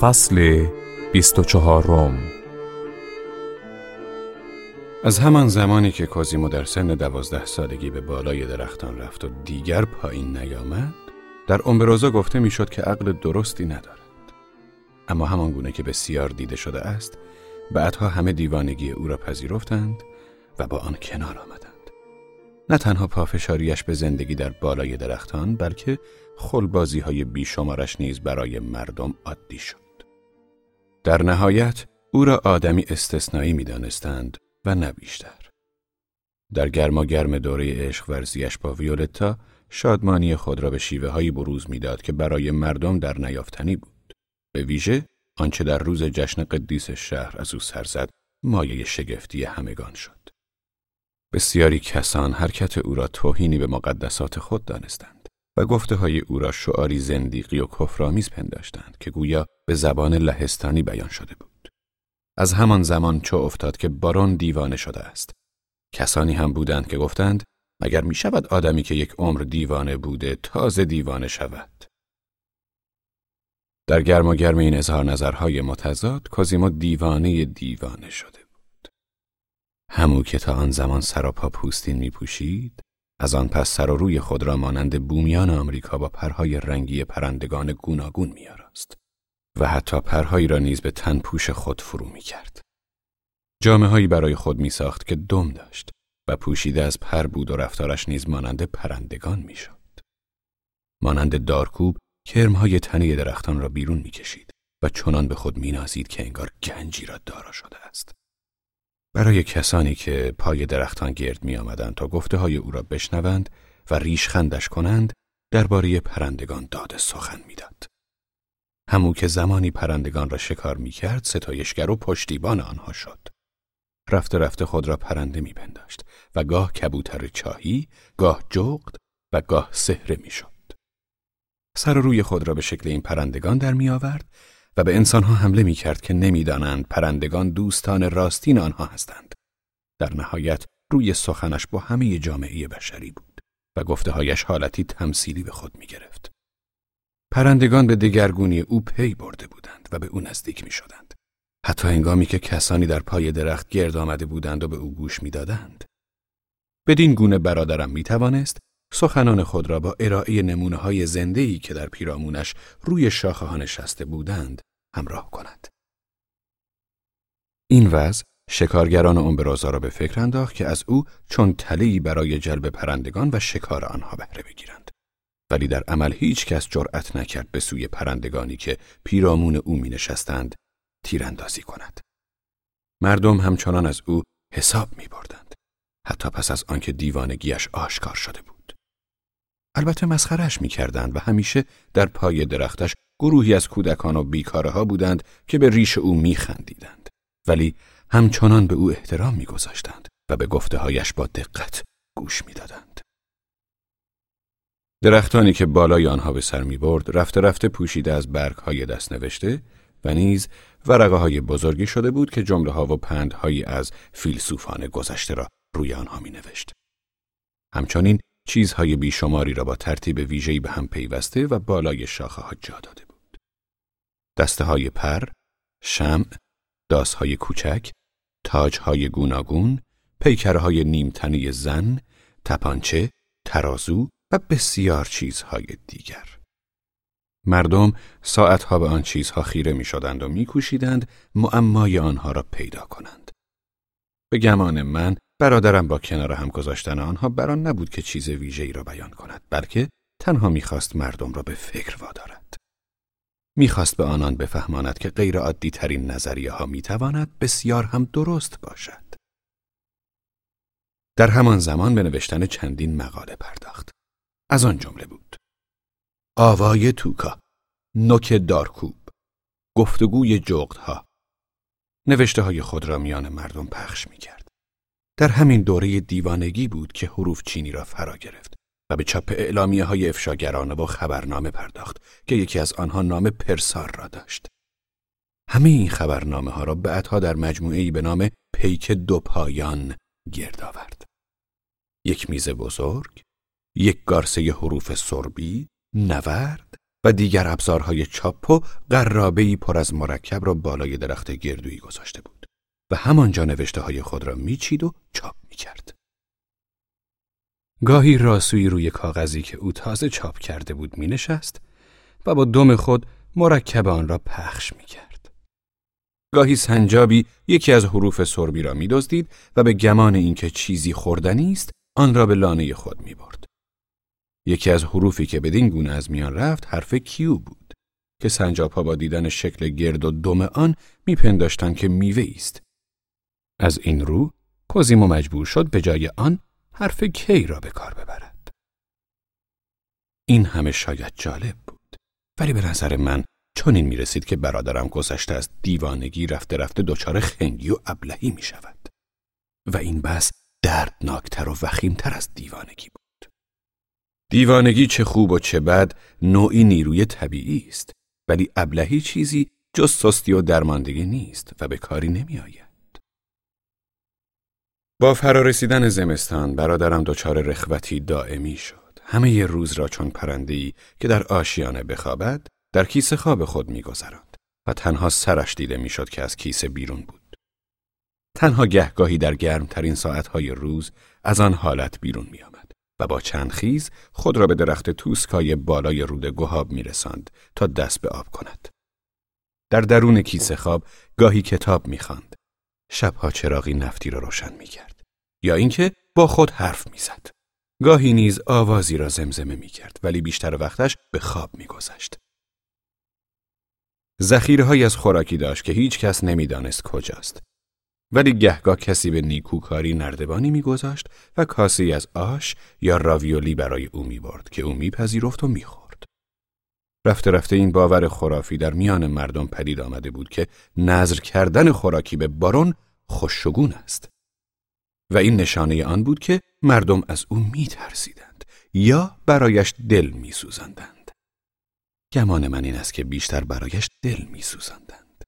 فصل بیست و چهارم از همان زمانی که کوزیمو در سن دوازده سالگی به بالای درختان رفت و دیگر پایین نیامد در امبروزا گفته می‌شد که عقل درستی ندارد. اما همان گونه که بسیار دیده شده است بعدها همه دیوانگی او را پذیرفتند و با آن کنار آمدند. نه تنها پافشاریش به زندگی در بالای درختان بلکه خلبازی های بیشمارش نیز برای مردم عادی شد. در نهایت او را آدمی استثنایی می دانستند و نه بیشتر. در گرما گرم دوره عشق ورزیش با ویولتا شادمانی خود را به شیوه هایی بروز می‌داد که برای مردم در نیافتنی بود. به ویژه آنچه در روز جشن قدیس شهر از او سر زد مایه شگفتی همگان شد. بسیاری کسان حرکت او را توهینی به مقدسات خود دانستند و گفته های او را شعاری زندیقی و کفرآمیز پنداشتند که گویا به زبان لهستانی بیان شده بود. از همان زمان چو افتاد که بارون دیوانه شده است. کسانی هم بودند که گفتند مگر می شود آدمی که یک عمر دیوانه بوده تازه دیوانه شود. در گرم و گرم این اظهار نظرهای متضاد کازیما دیوانه دیوانه شده بود. همو که تا آن زمان سراپا پوستین می پوشید، از آن پس سر و روی خود را مانند بومیان آمریکا با پرهای رنگی پرندگان گوناگون میاراست. و حتی پرهایی را نیز به تن پوش خود فرو می کرد. جامعه هایی برای خود می ساخت که دم داشت و پوشیده از پر بود و رفتارش نیز مانند پرندگان می شد. مانند دارکوب کرمهای تنی درختان را بیرون می کشید و چنان به خود می نازید که انگار گنجی را دارا شده است. برای کسانی که پای درختان گرد می آمدند تا گفته های او را بشنوند و ریش خندش کنند درباره پرندگان داد سخن می‌داد. همو که زمانی پرندگان را شکار می کرد ستایشگر و پشتیبان آنها شد. رفته رفته خود را پرنده می پنداشت و گاه کبوتر چاهی، گاه جغد و گاه سهره می شد. سر و روی خود را به شکل این پرندگان در می آورد و به انسانها حمله می کرد که نمی‌دانند پرندگان دوستان راستین آنها هستند. در نهایت روی سخنش با همه جامعه بشری بود و گفته هایش حالتی تمثیلی به خود می گرفت. پرندگان به دگرگونی او پی برده بودند و به او نزدیک می شدند. حتی هنگامی که کسانی در پای درخت گرد آمده بودند و به او گوش می‌دادند. بدین گونه برادرم می توانست سخنان خود را با ارائه نمونه های زنده که در پیرامونش روی شاخه ها نشسته بودند همراه کند. این وضع شکارگران امبرازا را به فکر انداخت که از او چون تلهی برای جلب پرندگان و شکار آنها بهره بگیرند. ولی در عمل هیچ کس جرأت نکرد به سوی پرندگانی که پیرامون او می نشستند تیراندازی کند. مردم همچنان از او حساب می بردند. حتی پس از آنکه دیوانگیش آشکار شده بود. البته مسخرش می کردند و همیشه در پای درختش گروهی از کودکان و بیکاره ها بودند که به ریش او می خندیدند. ولی همچنان به او احترام می گذاشتند و به گفته هایش با دقت گوش می دادند. درختانی که بالای آنها به سر می برد رفته رفته پوشیده از برگ های دست نوشته و نیز ورقه های بزرگی شده بود که جمله ها و پندهایی از فیلسوفان گذشته را روی آنها می نوشت. همچنین چیزهای بیشماری را با ترتیب ویژه‌ای به هم پیوسته و بالای شاخه ها جا داده بود. دسته های پر، شمع، داسهای کوچک، تاجهای گوناگون، پیکرهای نیمتنی زن، تپانچه، ترازو و بسیار چیزهای دیگر. مردم ساعتها به آن چیزها خیره می شدند و می کوشیدند معمای آنها را پیدا کنند. به گمان من برادرم با کنار هم گذاشتن آنها بران نبود که چیز ویژه‌ای را بیان کند بلکه تنها می‌خواست مردم را به فکر وادارد. می‌خواست به آنان بفهماند که غیر عادی ترین نظریه ها می‌تواند بسیار هم درست باشد. در همان زمان به نوشتن چندین مقاله پرداخت. از آن جمله بود آوای توکا نوک دارکوب گفتگوی جغدها نوشته های خود را میان مردم پخش می کرد. در همین دوره دیوانگی بود که حروف چینی را فرا گرفت و به چاپ اعلامیه های افشاگرانه و خبرنامه پرداخت که یکی از آنها نام پرسار را داشت. همه این خبرنامه ها را بعدها در مجموعه به نام پیک دو پایان گرد آورد. یک میز بزرگ، یک گارسه حروف سربی، نورد و دیگر ابزارهای چاپ و قرابهی پر از مرکب را بالای درخت گردویی گذاشته بود و همانجا نوشته های خود را میچید و چاپ می‌کرد. گاهی راسوی روی کاغذی که او تازه چاپ کرده بود می نشست و با دم خود مرکب آن را پخش می کرد. گاهی سنجابی یکی از حروف سربی را می دزدید و به گمان اینکه چیزی خوردنی است آن را به لانه خود می برد. یکی از حروفی که بدین گونه از میان رفت حرف کیو بود که سنجاب ها با دیدن شکل گرد و دم آن میپنداشتند که میوه است. از این رو کوزیمو مجبور شد به جای آن حرف کی را به کار ببرد. این همه شاید جالب بود. ولی به نظر من چون این می رسید که برادرم گذشته از دیوانگی رفته رفته دچار خنگی و ابلهی می شود. و این بس دردناکتر و وخیمتر از دیوانگی بود. دیوانگی چه خوب و چه بد نوعی نیروی طبیعی است ولی ابلهی چیزی جز سستی و درماندگی نیست و به کاری نمی آید. با فرارسیدن زمستان برادرم دچار رخوتی دائمی شد. همه ی روز را چون پرنده‌ای که در آشیانه بخوابد در کیسه خواب خود میگذراند و تنها سرش دیده می‌شد که از کیسه بیرون بود. تنها گهگاهی در گرمترین ساعتهای روز از آن حالت بیرون می آمد و با چند خیز خود را به درخت توسکای بالای رود گهاب می رسند تا دست به آب کند. در درون کیسه خواب گاهی کتاب می خاند. شبها چراغی نفتی را روشن می کرد. یا اینکه با خود حرف می‌زد. گاهی نیز آوازی را زمزمه می کرد ولی بیشتر وقتش به خواب می گذشت. از خوراکی داشت که هیچ کس نمی‌دانست کجاست. ولی گهگاه کسی به نیکوکاری نردبانی میگذاشت و کاسی از آش یا راویولی برای او می برد که او میپذیرفت و می‌خورد. رفته رفته این باور خرافی در میان مردم پدید آمده بود که نظر کردن خوراکی به بارون خوششگون است. و این نشانه آن بود که مردم از او می ترسیدند یا برایش دل می سوزندند. گمان من این است که بیشتر برایش دل می سوزندند.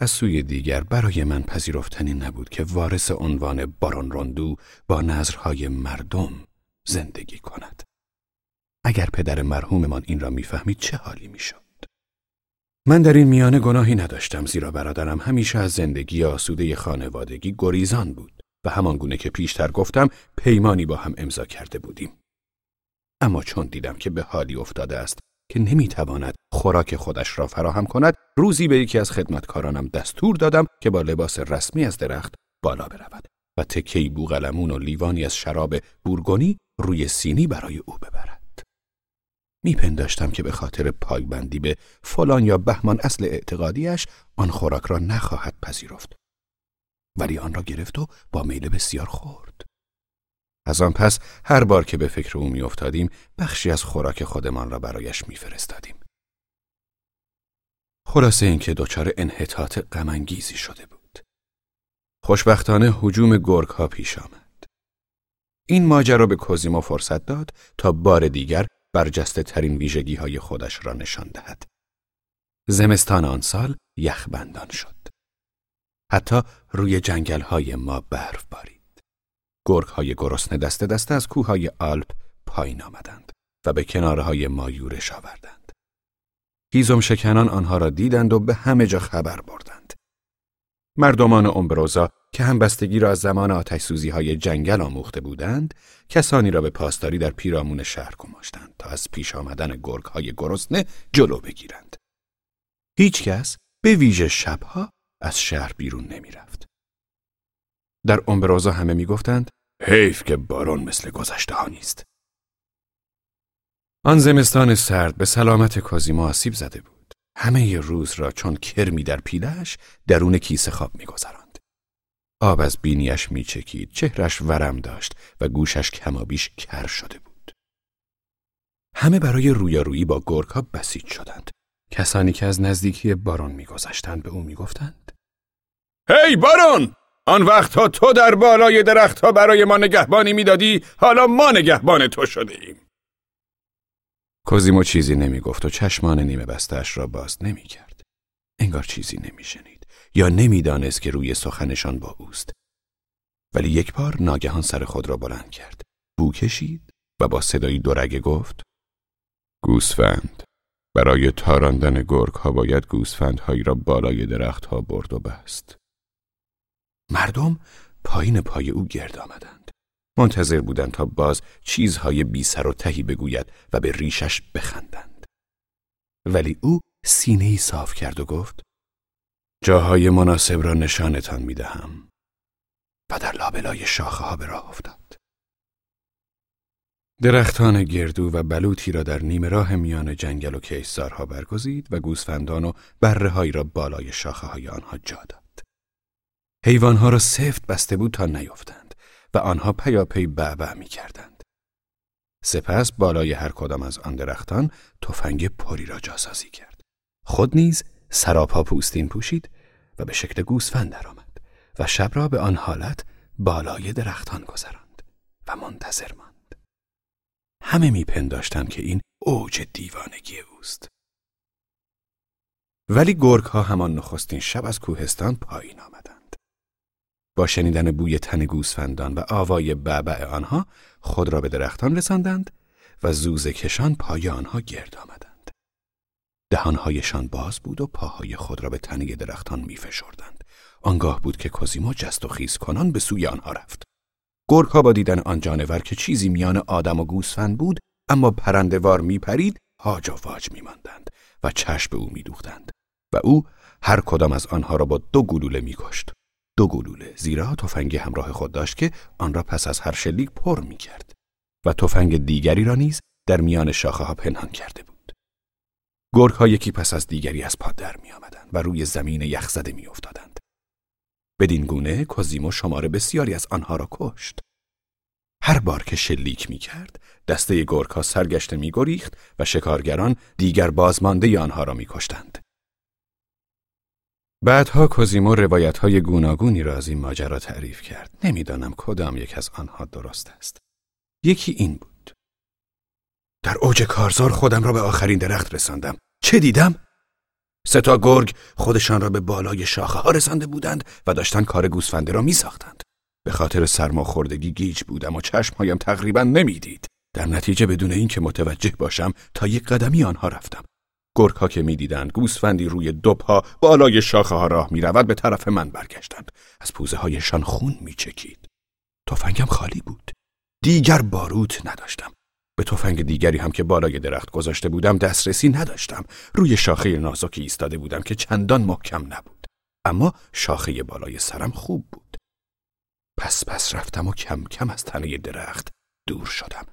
از سوی دیگر برای من پذیرفتنی نبود که وارث عنوان بارون روندو با نظرهای مردم زندگی کند. اگر پدر مرحوممان این را می‌فهمید چه حالی می‌شد؟ من در این میانه گناهی نداشتم زیرا برادرم همیشه از زندگی آسوده خانوادگی گریزان بود. و همان گونه که پیشتر گفتم پیمانی با هم امضا کرده بودیم. اما چون دیدم که به حالی افتاده است که نمی‌تواند خوراک خودش را فراهم کند روزی به یکی از خدمتکارانم دستور دادم که با لباس رسمی از درخت بالا برود و تکی بوغلمون و لیوانی از شراب بورگونی روی سینی برای او ببرد. میپنداشتم که به خاطر پایبندی به فلان یا بهمان اصل اعتقادیش آن خوراک را نخواهد پذیرفت ولی آن را گرفت و با میل بسیار خورد. از آن پس هر بار که به فکر او میافتادیم بخشی از خوراک خودمان را برایش میفرستادیم. خلاصه اینکه دچار انحطاط غمانگیزی شده بود. خوشبختانه حجوم گرگ ها پیش آمد. این ماجرا به کوزیمو فرصت داد تا بار دیگر برجسته ترین ویژگی های خودش را نشان دهد. زمستان آن سال یخبندان شد. حتی روی جنگل های ما برف بارید. گرگ های گرسنه دست دست از کوههای آلپ پایین آمدند و به کنارهای ما یورش آوردند. هیزم شکنان آنها را دیدند و به همه جا خبر بردند. مردمان امبروزا که همبستگی را از زمان آتش های جنگل آموخته بودند، کسانی را به پاسداری در پیرامون شهر گماشتند تا از پیش آمدن گرگ های گرسنه جلو بگیرند. هیچ کس به ویژه شبها از شهر بیرون نمی رفت. در امبروزا همه می گفتند حیف که باران مثل گذشته ها نیست. آن زمستان سرد به سلامت کازیما آسیب زده بود. همه ی روز را چون کرمی در پیلش درون کیسه خواب میگذراند. آب از بینیش میچکید، چهرش ورم داشت و گوشش کمابیش کر شده بود. همه برای رویارویی با گرگها بسیج شدند. کسانی که از نزدیکی بارون میگذشتند به او می‌گفتند هی hey, بارون آن وقتها تو در بالای درختها برای ما نگهبانی می‌دادی حالا ما نگهبان تو شده ایم کوزیمو چیزی نمی‌گفت و چشمان نیمه بستش را باز نمی‌کرد. انگار چیزی نمیشنید یا نمی‌دانست که روی سخنشان با اوست. ولی یک بار ناگهان سر خود را بلند کرد. بو کشید و با صدایی دورگه گفت گوسفند برای تاراندن گرگ ها باید گوسفندهایی را بالای درخت ها برد و بست. مردم پایین پای او گرد آمدند. منتظر بودند تا باز چیزهای بی سر و تهی بگوید و به ریشش بخندند. ولی او سینه ای صاف کرد و گفت جاهای مناسب را نشانتان می دهم و در لابلای شاخه ها به راه افتاد. درختان گردو و بلوطی را در نیمه راه میان جنگل و کیسارها برگزید و گوسفندان و بره را بالای شاخه های آنها جا داد. حیوانها را سفت بسته بود تا نیفتند و آنها پیاپی بعبع می کردند. سپس بالای هر کدام از آن درختان تفنگ پری را جاسازی کرد. خود نیز سراپا پوستین پوشید و به شکل گوسفند درآمد و شب را به آن حالت بالای درختان گذراند و منتظر ماند. همه میپنداشتند که این اوج دیوانگی اوست. ولی گرگ ها همان نخستین شب از کوهستان پایین آمدند. با شنیدن بوی تن گوسفندان و آوای بعبع آنها خود را به درختان رساندند و زوز کشان پای آنها گرد آمدند. دهانهایشان باز بود و پاهای خود را به تنه درختان می فشردند. آنگاه بود که کوزیمو جست و خیز کنان به سوی آنها رفت. گرگ ها با دیدن آن جانور که چیزی میان آدم و گوسفند بود اما پرندوار می پرید هاج و واج می ماندند و چشم به او می دوختند و او هر کدام از آنها را با دو گلوله می کشت. دو گلوله زیرا تفنگی همراه خود داشت که آن را پس از هر شلیک پر می کرد و تفنگ دیگری را نیز در میان شاخه ها پنهان کرده بود. گرگ ها یکی پس از دیگری از پا در می آمدند و روی زمین یخزده می افتادند. بدین گونه کوزیمو شماره بسیاری از آنها را کشت. هر بار که شلیک می کرد، دسته گرگ ها سرگشته می گریخت و شکارگران دیگر بازمانده آنها را می کشتند. بعدها کوزیمو روایت های گوناگونی را از این ماجرا تعریف کرد. نمی‌دانم کدام یک از آنها درست است. یکی این بود. در اوج کارزار خودم را به آخرین درخت رساندم. چه دیدم؟ سه تا گرگ خودشان را به بالای شاخه ها رسانده بودند و داشتن کار گوسفنده را می ساختند. به خاطر سرماخوردگی گیج بودم و چشمهایم تقریبا نمی‌دید. در نتیجه بدون اینکه متوجه باشم تا یک قدمی آنها رفتم. گرگ ها که می‌دیدند گوسفندی روی دو پا بالای شاخه ها راه می رود به طرف من برگشتند. از پوزه هایشان خون می چکید. تفنگم خالی بود. دیگر باروت نداشتم. به تفنگ دیگری هم که بالای درخت گذاشته بودم دسترسی نداشتم. روی شاخه نازکی ایستاده بودم که چندان محکم نبود. اما شاخه بالای سرم خوب بود. پس پس رفتم و کم کم از تنه درخت دور شدم.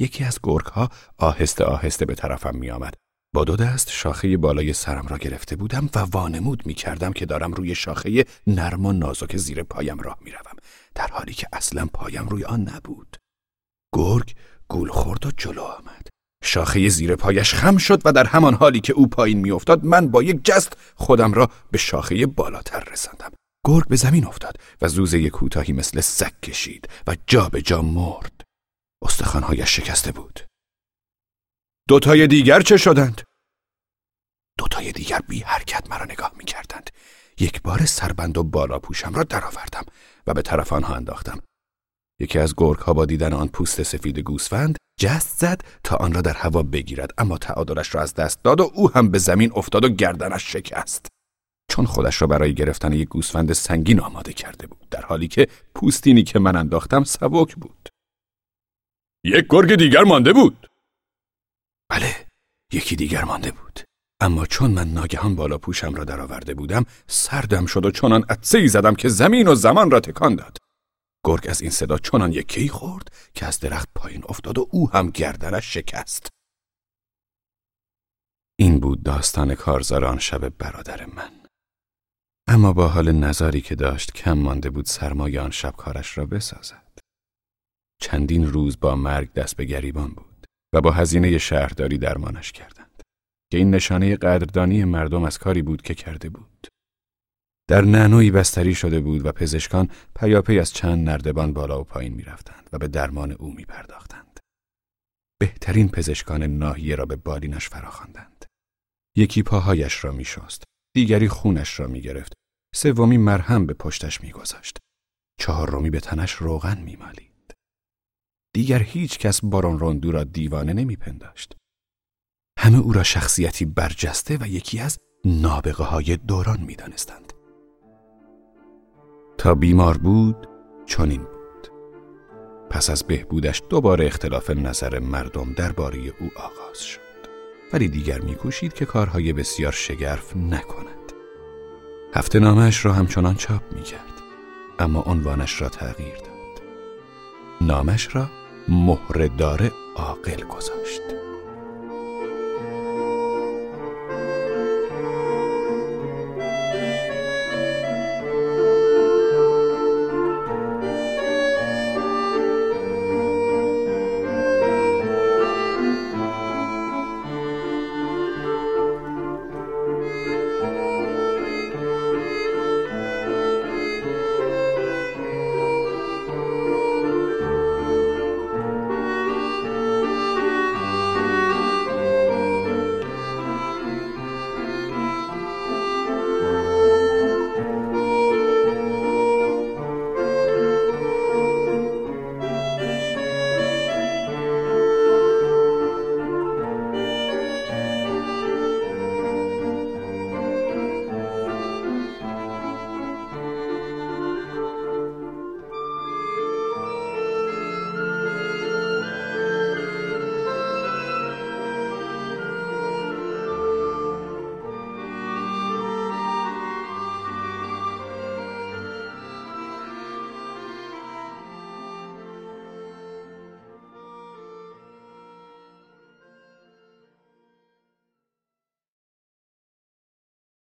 یکی از گرگ ها آهسته آهسته به طرفم می آمد. با دو دست شاخه بالای سرم را گرفته بودم و وانمود می کردم که دارم روی شاخه نرم و نازک زیر پایم راه می روم. در حالی که اصلا پایم روی آن نبود. گرگ گول خورد و جلو آمد. شاخه زیر پایش خم شد و در همان حالی که او پایین میافتاد من با یک جست خودم را به شاخه بالاتر رساندم. گرگ به زمین افتاد و زوزه کوتاهی مثل سگ کشید و جا به جا مرد. استخوانهایش شکسته بود. دوتای دیگر چه شدند؟ دوتای دیگر بی حرکت مرا نگاه می کردند. یک بار سربند و بالا پوشم را درآوردم و به طرف آنها انداختم. یکی از گرگ ها با دیدن آن پوست سفید گوسفند جست زد تا آن را در هوا بگیرد اما تعادلش را از دست داد و او هم به زمین افتاد و گردنش شکست. چون خودش را برای گرفتن یک گوسفند سنگین آماده کرده بود در حالی که پوستینی که من انداختم سبک بود. یک گرگ دیگر مانده بود. بله یکی دیگر مانده بود. اما چون من ناگهان بالا پوشم را درآورده بودم سردم شد و چنان عطسه زدم که زمین و زمان را تکان داد. گرگ از این صدا چنان یکی خورد که از درخت پایین افتاد و او هم گردنش شکست. این بود داستان کارزار آن شب برادر من. اما با حال نظاری که داشت کم مانده بود سرمایه آن شب کارش را بسازد. چندین روز با مرگ دست به گریبان بود و با هزینه شهرداری درمانش کردند که این نشانه قدردانی مردم از کاری بود که کرده بود. در نانوی بستری شده بود و پزشکان پیاپی از چند نردبان بالا و پایین می رفتند و به درمان او می پرداختند. بهترین پزشکان ناحیه را به بالینش فراخواندند. یکی پاهایش را می شست، دیگری خونش را می گرفت، سومی مرهم به پشتش می گذاشت. چهارمی به تنش روغن می مالید. دیگر هیچ کس بارون روندو را دیوانه نمی پنداشت. همه او را شخصیتی برجسته و یکی از نابغه های دوران می دانستند. تا بیمار بود چنین بود. پس از بهبودش دوباره اختلاف نظر مردم درباره او آغاز شد. ولی دیگر میکوشید که کارهای بسیار شگرف نکند. هفته نامش را همچنان چاپ می‌کرد اما عنوانش را تغییر داد. نامش را مهردار عاقل گذاشت.